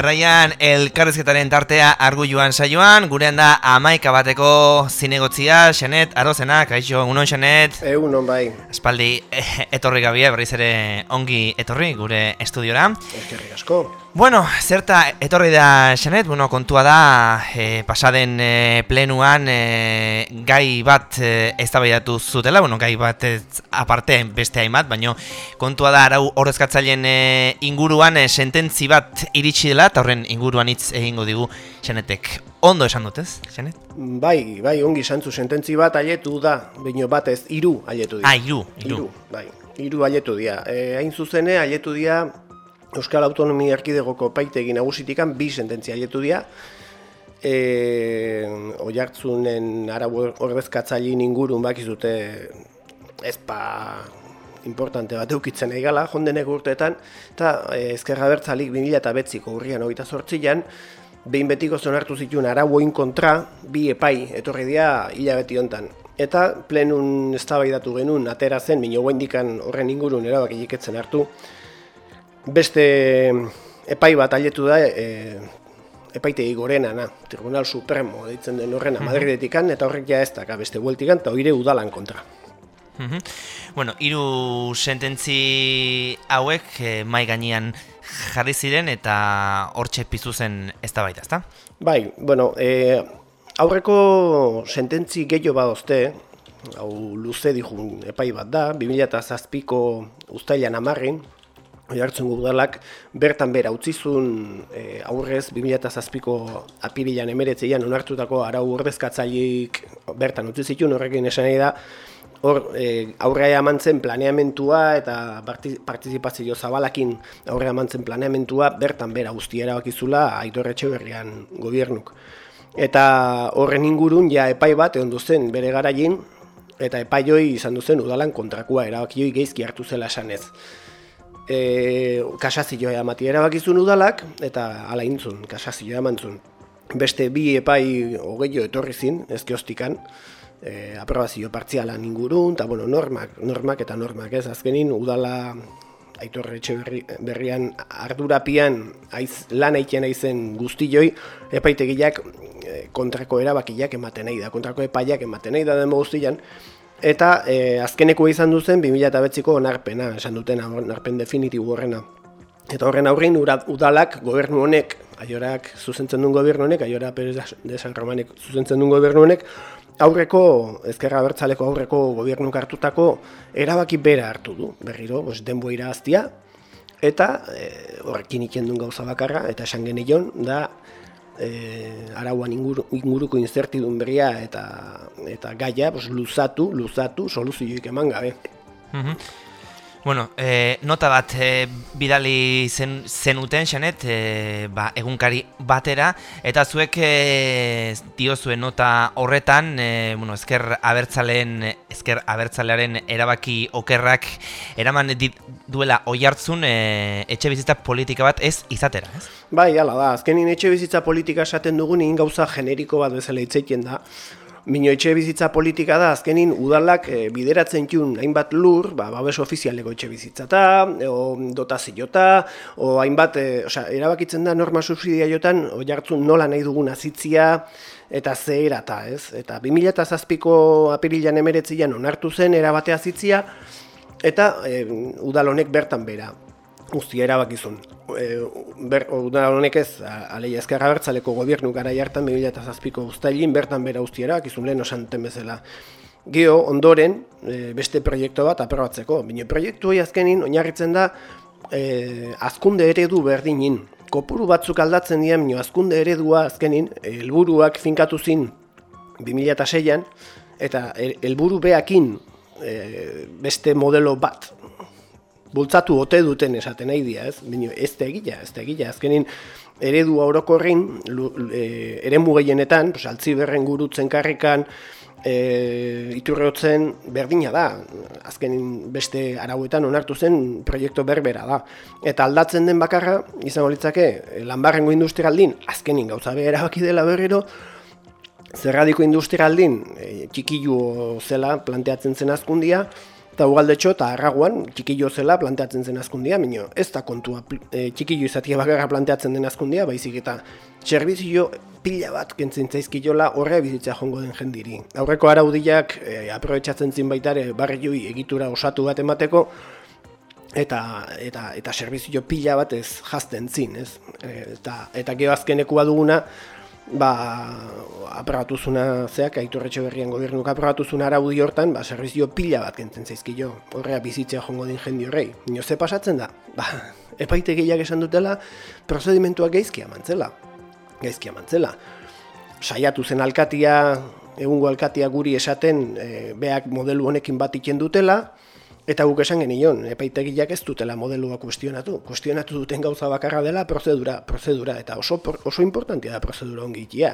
Jarraian, elkarrezketaren tartea argu joan saioan, gurean da amaika bateko zinegotzia, Xanet, arozena, kaixo, unon Xanet? Egunon bai. Espaldi, etorri gabia, berriz ere ongi etorri gure estudiora. Eskerri asko. Bueno, zerta etorri da Xanet, bueno, kontua da e, pasaden e, plenuan e, gai bat e, eztabaidatu zutela, bueno, gai bat aparte beste hainbat, baino kontua da arau horrezkatzaileen e, inguruan e, sententzi bat iritsi dela eta horren inguruan hitz egingo digu Xanetek. Ondo esan dut, ez, Xanet? Bai, bai, ongi santzu sententzi bat aietu da, baino bat ez, iru aietu dira. Ah, iru, iru. bai, iru aietu dira. E, hain zuzene, aietu dira Euskal Autonomia Erkidegoko paitegi nagusitikan bi sententzia aietu dira. E, oiartzunen arau ordezkatzailin ingurun bakizute ez pa importante bat eukitzen egala, jondenek urteetan, eta e, ezkerra bertzalik 2000 eta betziko urrian hogeita sortzilean, behin betiko zonartu zituen arauoin kontra, bi epai etorri dira hilabeti hontan. Eta plenun eztabaidatu genuen atera zen, minio horren ingurun erabakiliketzen hartu, beste epai bat aletu da e, epaitegi gorena na, Tribunal Supremo deitzen den horrena Madridetikan eta horrek ja ez da beste bueltikan eta hori udalan kontra. Bueno, hiru sententzi hauek e, mai gainean jarri ziren eta hortxe pizu zen eztabaida, ezta? Bai, bueno, e, aurreko sententzi gehiago badozte, hau luze dijun epai bat da, 2007ko ustailan amarrin, Oiartzen gudalak bertan bera utzizun e, aurrez 2007ko apirilan emeretzeian onartutako arau ordezkatzailik bertan utzi zituen horrekin esan nahi da hor e, aurrea emantzen planeamentua eta partizipazio zabalakin aurrea emantzen planeamentua bertan bera guztiera bakizula aitorretxe berrian gobernuk. Eta horren ingurun ja epai bat egon duzen bere garaien eta epaioi izan duzen udalan kontrakoa erabakioi geizki hartu zela esanez e, kasazioa amati erabakizun udalak, eta ala intzun, kasazioa emantzun. Beste bi epai hogeio etorri zin, ezkiostikan, e, aprobazio partzialan ingurun, eta bueno, normak, normak eta normak ez, azkenin udala aitorre etxe berrian ardurapian aiz, lan aiken aizen guztioi, epaitegiak e, kontrako erabakiak ematen nahi da, kontrako epaiak ematen nahi da demo guztian, Eta e, azkeneko izan duzen 2008ko onarpena, esan duten onarpen definitibu horrena. Eta horren aurrein udalak gobernu honek, aiorak zuzentzen duen gobernu honek, aiora Perez de San Romanek zuzentzen duen gobernu honek, aurreko, ezkerra bertzaleko aurreko gobernu hartutako erabaki bera hartu du, berriro, bos, denbo iraztia, eta e, horrekin ikendun gauza bakarra, eta esan genion, da e, arauan inguru, inguruko inzertidun berria eta eta gaia pues, luzatu, luzatu, soluzioik eman gabe. Mm Bueno, e, nota bat e, bidali zen, zenuten, xanet, e, ba, egunkari batera, eta zuek e, diozuen nota horretan, e, bueno, ezker abertzaleen, ezker abertzalearen erabaki okerrak eraman dit, duela oi hartzun e, etxe bizitza politika bat ez izatera, ez? Bai, ala da, azkenin etxe bizitza politika esaten dugunin gauza generiko bat bezala itzeiten da, Mino etxe bizitza politika da, azkenin udalak e, bideratzen txun hainbat lur, ba, babes ofizialeko etxe bizitzata, o dotazioa, o hainbat, e, osea, erabakitzen da norma subsidia jotan, nola nahi dugun azitzia, eta ze erata, ez? Eta 2007ko apirilan emeretzian onartu zen erabatea zitzia, eta e, udal honek bertan bera guztia erabakizun. E, ber, honek ez, aleia ezkerra bertzaleko gobernu gara jartan, 2007ko ustailin, bertan bera guztia erabakizun lehen osanten bezala. Geo, ondoren, e, beste proiektu bat aprobatzeko. Bine, proiektu hori azkenin, oinarritzen da, e, azkunde eredu berdinin. Kopuru batzuk aldatzen dira, bine, azkunde eredua azkenin, helburuak finkatu zin 2006an, eta helburu beakin e, beste modelo bat bultzatu ote duten esaten nahi dira, ez? Bino, ez da egila, ez da egila. Azkenin, eredu orokorrin, e, ere mugeienetan, pues, altzi berren gurutzen karrikan, e, iturreotzen berdina da. Azkenin beste arauetan onartu zen proiektu berbera da. Eta aldatzen den bakarra, izango litzake, lanbarrengo industrialdin, azkenin gauza behar erabaki dela berriro, Zerradiko industrialdin, e, txikilu zela planteatzen zen azkundia, eta ugaldetxo eta arraguan txikillo zela planteatzen zen azkundia, minio, ez da kontua e, txikillo izatia bakarra planteatzen den azkundia, baizik eta servizio pila bat kentzen zaizkiola horre bizitza jongo den jendiri. Aurreko araudiak e, aprobetsatzen zin baitare barri joi egitura osatu bat emateko, eta eta eta servizio pila bat ez jazten zin, ez? E, eta eta gero azkenekua duguna, ba, aprabatuzuna zeak, aitorretxe berrian gobernuk aprabatuzuna araudi hortan, ba, servizio pila bat kentzen zaizkio, horrea bizitzea jongo din jendi horrei. Nio ze pasatzen da? Ba, epaite gehiak esan dutela, prozedimentua geizkia mantzela. Geizkia mantzela. Saiatu zen alkatia, egungo alkatia guri esaten, e, beak modelu honekin bat iken dutela, Eta guk esan genion, epaitegiak ez dutela modelua kuestionatu. Kuestionatu duten gauza bakarra dela prozedura, prozedura eta oso, oso importantia da prozedura ongitia.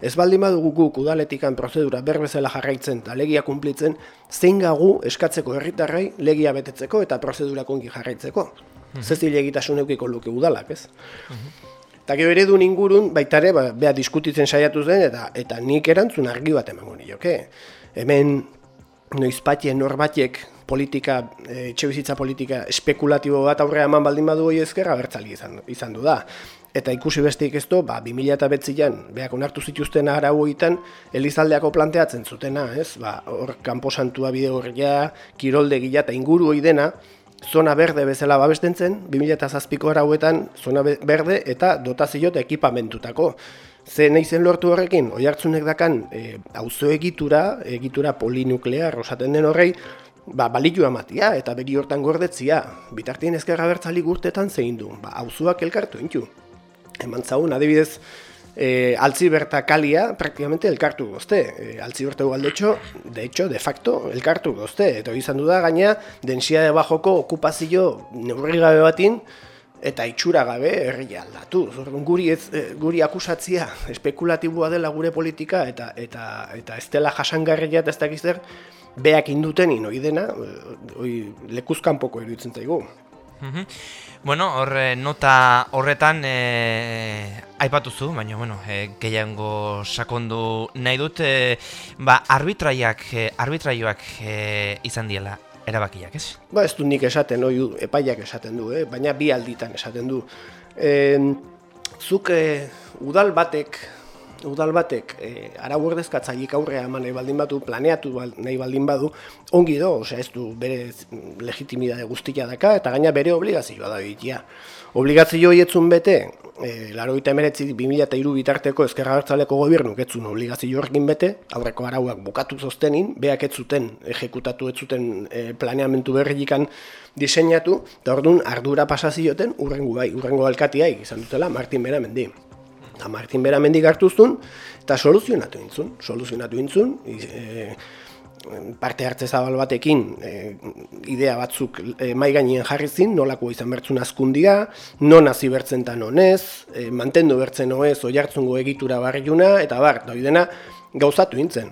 Ez baldin badugu guk udaletikan prozedura berbezela jarraitzen eta legia kumplitzen, zein gagu eskatzeko herritarrei legia betetzeko eta prozedura kongi jarraitzeko. Mm -hmm. egitasun eukiko luke udalak, ez? Mm Eta gero eredu ingurun, baitare, ba, beha diskutitzen saiatu zen, eta eta nik erantzun argi bat emango nioke. Hemen, noizpatien norbatiek politika, e, bizitza politika espekulatibo bat aurrea eman baldin badu hori ezkerra bertzali izan, izan du da. Eta ikusi besteik ez du, ba, 2000 eta betzian, behak onartu zituzten arau egiten, elizaldeako planteatzen zutena, ez? Ba, hor, kanposantua bide horria, kirolde gila eta inguru hori dena, zona berde bezala babesten zen, 2000 eta zazpiko arauetan, zona berde eta dotazio eta ekipamentutako. Ze nahi zen lortu horrekin, oi dakan, e, auzo egitura, egitura polinuklear, osaten den horrei, ba, balitu amatia eta begi hortan gordetzia. Bitartien ezkerra bertzali gurtetan zein du, ba, auzuak elkartu intu. Eman zaun, adibidez, e, altzi berta praktikamente elkartu gozte. E, altzi berta ugaldetxo, de hecho, de facto, elkartu gozte. Eta izan du da, gaina, densia de bajoko okupazio neurri gabe batin, eta itxura gabe herri aldatu. Zordun, guri, ez, e, guri akusatzia espekulatiboa dela gure politika eta eta eta ez dela jasangarria eta ez dakizzer, beak induten inoi dena, oi, lekuzkan poko iruditzen zaigu. Mhm. Bueno, horre nota horretan e, aipatu zu, baina bueno, e, gehiago sakondu nahi dut, e, ba, arbitraiak, e, arbitraioak e, izan diela erabakiak, ez? Ba, ez du nik esaten, oi, epaiak esaten du, eh? baina bi alditan esaten du. E, zuk udal batek udal batek e, arau ordezkatzailik aurrea eman nahi baldin badu, planeatu nahi baldin badu, ongi do, osea ez du bere legitimidade guztia daka, eta gaina bere obligazioa da bitia. Obligazio horietzun bete, e, laro eta emeretzi 2002 bitarteko ezkerra hartzaleko gobernu etzun obligazio horrekin bete, aurreko arauak bukatu zoztenin, beak ez zuten, ejekutatu ez zuten e, planeamentu berrikan diseinatu, eta orduan ardura pasazioten urrengu bai, urrengo alkatiai izan dutela Martin Beramendi eta Martin Bera mendik hartuztun, eta soluzionatu intzun, soluzionatu intzun, e, parte hartze zabal batekin e, idea batzuk e, mai gainien jarri zin, nolako izan bertzun azkundia, non hasi bertzen eta nonez, e, mantendu bertzen oez, oi hartzungo egitura barriuna, eta bar, doi dena, gauzatu intzen.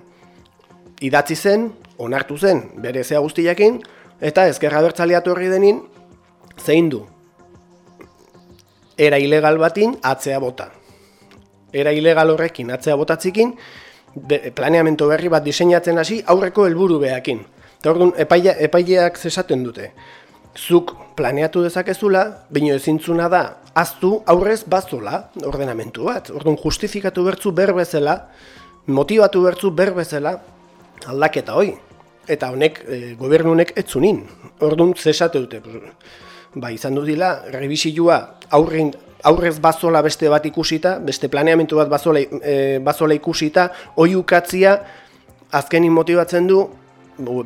Idatzi zen, onartu zen, bere zea guztiakin, eta ezkerra bertzaliatu horri denin, zein du, era ilegal batin atzea bota era ilegal horrekin atzea botatzikin, planeamento berri bat diseinatzen hasi aurreko helburu behakin. Eta orduan, epaia, epaileak zesaten dute. Zuk planeatu dezakezula, bino ezintzuna da, aztu aurrez bazola ordenamentu bat. Orduan, justifikatu bertzu berbezela, motivatu bertzu berbezela, aldaketa hoi. Eta honek, e, gobernunek etzunin. Orduan, zesate dute. Ba, izan du dila, aurrin, aurrez bazola beste bat ikusita, beste planeamentu bat bazola, e, bazola ikusita, oi ukatzia azkenin motibatzen du,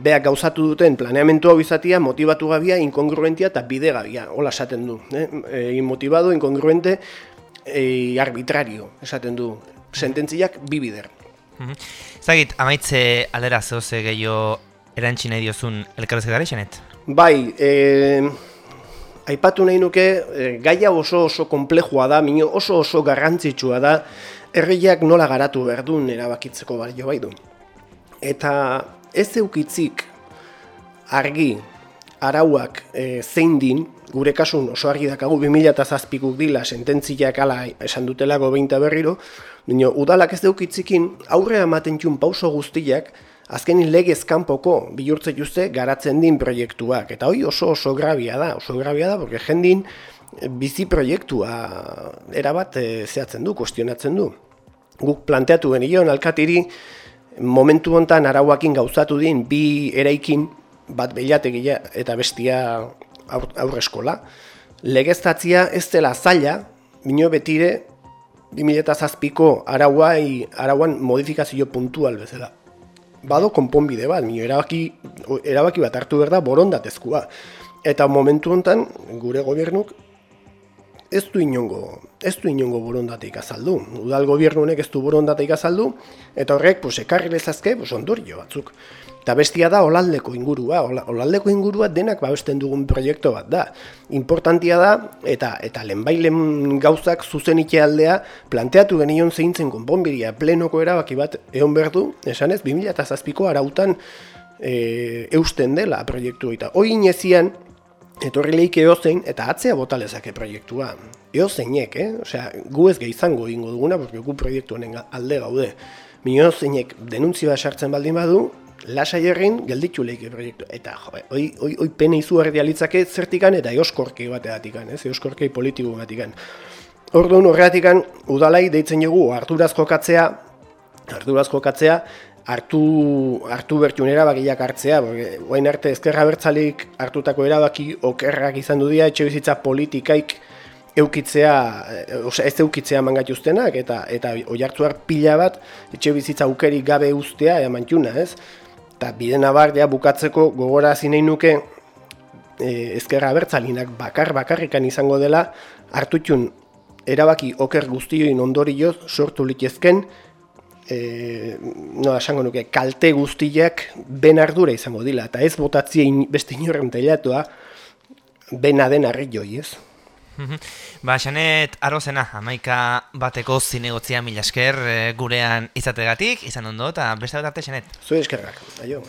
beak gauzatu duten planeamentu hau izatia, motivatu gabia, inkongruentia eta bide gabia, hola esaten du. Eh? E, inmotivado, inkongruente, e, arbitrario, esaten du. Sententziak bi bider. Mhm. Zagit, amaitze aldera zehoze gehiago erantxine diozun elkarrezketare, xenet? Bai, e, aipatu nahi nuke, e, gaia oso oso komplejua da, mino oso oso garrantzitsua da, erreiak nola garatu berdun erabakitzeko balio bai du. Eta ez eukitzik argi arauak e, zein din, gure kasun oso argi dakagu 2007 dila sententziak ala esan dutelako behinta berriro, Dino, udalak ez deukitzikin aurrea ematen txun pauso guztiak azkenin legez kanpoko bihurtze juzte garatzen din proiektuak. Eta hoi oso oso grabia da, oso grabia da, porque jendin bizi proiektua erabat e, zehatzen du, kuestionatzen du. Guk planteatu genion alkatiri momentu hontan arauakin gauzatu din bi eraikin bat behiategia eta bestia aurre eskola. Legeztatzia ez dela zaila, bino betire 2007ko arauai, arauan modifikazio puntual bezala. Bado konponbide bat, mino erabaki, erabaki bat hartu berda borondatezkoa. Eta momentu hontan gure gobernuk ez du inongo, ez du inongo borondateik azaldu. Udal gobernunek ez du borondateik azaldu, eta horrek, pues, ekarri lezazke, pues, ondorio batzuk. Eta bestia da olaldeko ingurua, olaldeko ingurua denak babesten dugun proiektu bat da. Importantia da, eta eta lehenbailen gauzak zuzenike aldea, planteatu genion zeintzen konponbiria plenoko erabaki bat egon behar du, esan ez, 2008ko arautan e, eusten dela proiektu eta. Hoi inezian, etorri lehik eozein, eta atzea botalezake proiektua. Eozeinek, eh? Osea, gu ez gehizango ingo duguna, porque gu proiektu honen alde gaude. Mi eozeinek denuntzioa sartzen baldin badu, lasai errin gelditu lehik proiektu. Eta, jo, oi, oi, oi pene izu litzake zertikan, eta eoskorkei bateatikan, ez? Eoskorkei politiko batikan. Orduan horreatikan, udalai deitzen dugu harturazko katzea, harturazko katzea, hartu, hartu bertun erabakiak hartzea, guain arte ezkerra bertzalik hartutako erabaki okerrak izan du dira, etxe bizitza politikaik eukitzea, eh, osea ez eukitzea mangatuztenak, eta eta oi hartu pila bat, etxe bizitza aukeri gabe ustea, ea mantuna, ez? Eta bide nabar, bukatzeko gogora zinei nuke e, ezkerra bertzalinak bakar bakarrikan izango dela, hartutun erabaki oker guztioin ondorioz sortu litezken, e, no, esango nuke, kalte guztiak ben ardura izango dila, eta ez botatzia beste inorren teilatua, bena den arri joi, ez? Mhm. ba, xanet, arrozena, amaika bateko zinegotzia mila esker e, gurean izategatik, izan ondo, eta beste bat arte, xanet? Zue eskerrak, aio.